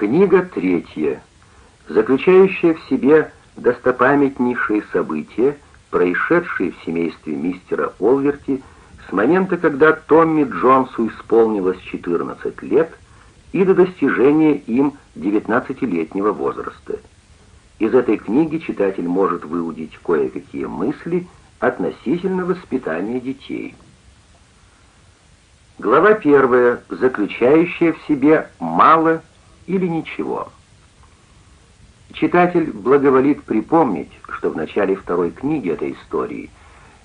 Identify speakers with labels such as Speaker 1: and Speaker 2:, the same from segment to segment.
Speaker 1: Книга третья, заключающая в себе достопамятнейшие события, происшедшие в семействе мистера Олверти с момента, когда Томми Джонсу исполнилось 14 лет, и до достижения им 19-летнего возраста. Из этой книги читатель может выудить кое-какие мысли относительно воспитания детей. Глава первая, заключающая в себе мало или ничего. Читатель благоволит припомнить, что в начале второй книги этой истории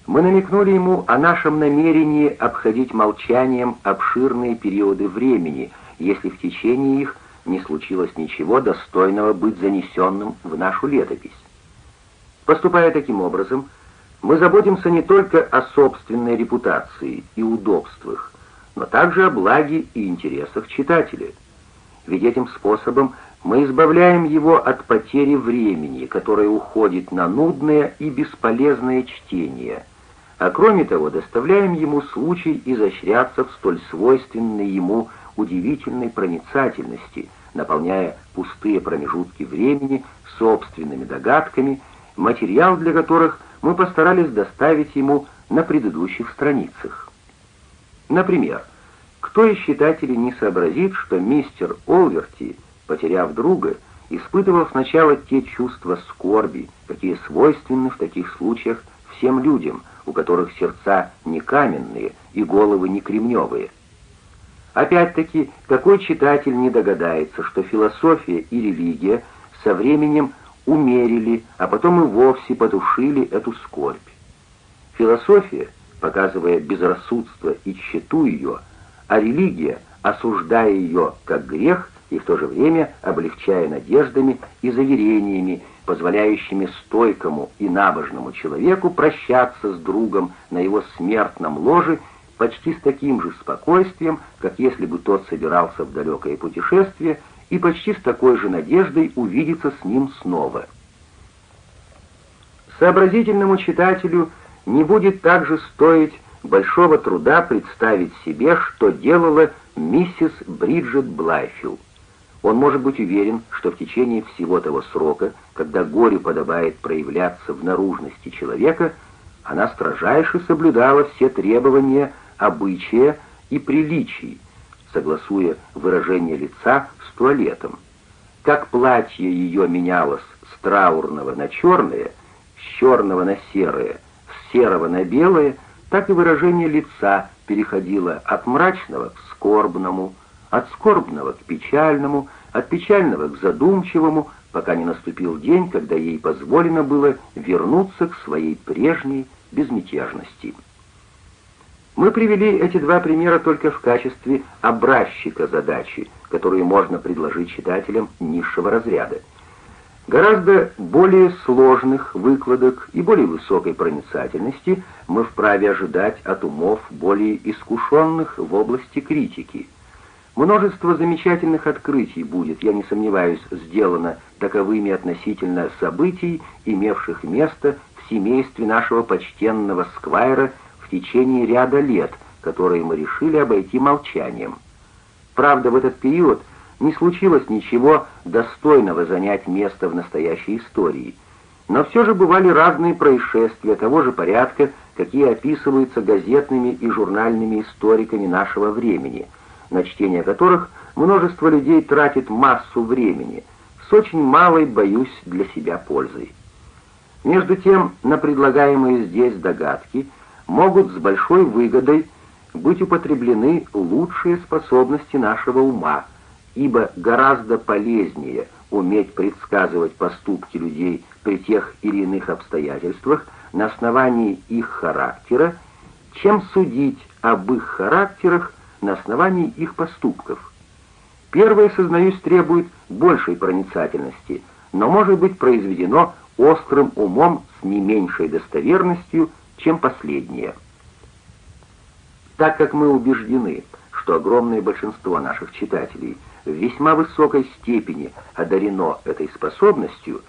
Speaker 1: мы намекнули ему о нашем намерении обходить молчанием обширные периоды времени, если в течение их не случилось ничего достойного быть занесенным в нашу летопись. Поступая таким образом, мы заботимся не только о собственной репутации и удобствах, но также о благе и интересах читателя. Ведь этим способом мы избавляем его от потери времени, которое уходит на нудное и бесполезное чтение, а кроме того доставляем ему случай изощряться в столь свойственной ему удивительной проницательности, наполняя пустые промежутки времени собственными догадками, материал для которых мы постарались доставить ему на предыдущих страницах. Например, кто из читателей не сообразит, что мистер Олверти, потеряв друга, испытывал сначала те чувства скорби, какие свойственны в таких случаях всем людям, у которых сердца не каменные и головы не кремневые. Опять-таки, какой читатель не догадается, что философия и религия со временем умерили, а потом и вовсе потушили эту скорбь. Философия, показывая безрассудство и тщету ее, а религия, осуждая ее как грех и в то же время облегчая надеждами и заверениями, позволяющими стойкому и набожному человеку прощаться с другом на его смертном ложе почти с таким же спокойствием, как если бы тот собирался в далекое путешествие, и почти с такой же надеждой увидеться с ним снова. Сообразительному читателю не будет также стоить большого труда представить себе, что делала миссис Бриджит Блайфилд. Он может быть уверен, что в течение всего того срока, когда горю подобает проявляться в наружности человека, она строжайше соблюдала все требования обычая и приличий, согласуя выражение лица с туалетом. Как платье ее менялось с траурного на черное, с черного на серое, с серого на белое, так и выражение лица переходило от мрачного к скорбному, от скорбного к печальному, от печального к задумчивому, пока не наступил день, когда ей позволено было вернуться к своей прежней безмятежности. Мы привели эти два примера только в качестве образчика задачи, которую можно предложить читателям низшего разряда. Гораздо более сложных выкладок и более высокой проницательности мы вправе ожидать от умов более искушенных в области критики. Множество замечательных открытий будет, я не сомневаюсь, сделано таковыми относительно событий, имевших место в семействе нашего почтенного сквайра в течение ряда лет, которые мы решили обойти молчанием. Правда, в этот период не случилось ничего достойного занять место в настоящей истории, но все же бывали разные происшествия того же порядка, какие описываются газетными и журнальными историками нашего времени, на чтение которых множество людей тратит массу времени, с очень малой, боюсь, для себя пользой. Между тем, на предлагаемые здесь догадки – могут с большой выгодой быть употреблены лучшие способности нашего ума, ибо гораздо полезнее уметь предсказывать поступки людей при тех или иных обстоятельствах на основании их характера, чем судить об их характерах на основании их поступков. Первое, сознаюсь, требует большей проницательности, но может быть произведено острым умом с не меньшей достоверностью, чем последнее. Так как мы убеждены, что огромное большинство наших читателей в весьма высокой степени одарено этой способностью,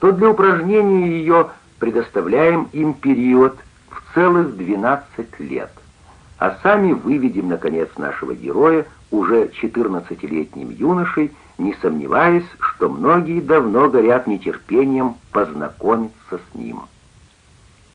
Speaker 1: то для упражнения ее предоставляем им период в целых 12 лет, а сами выведем, наконец, нашего героя уже 14-летним юношей не сомневаясь, что многие давно горят нетерпением познакомиться с ним.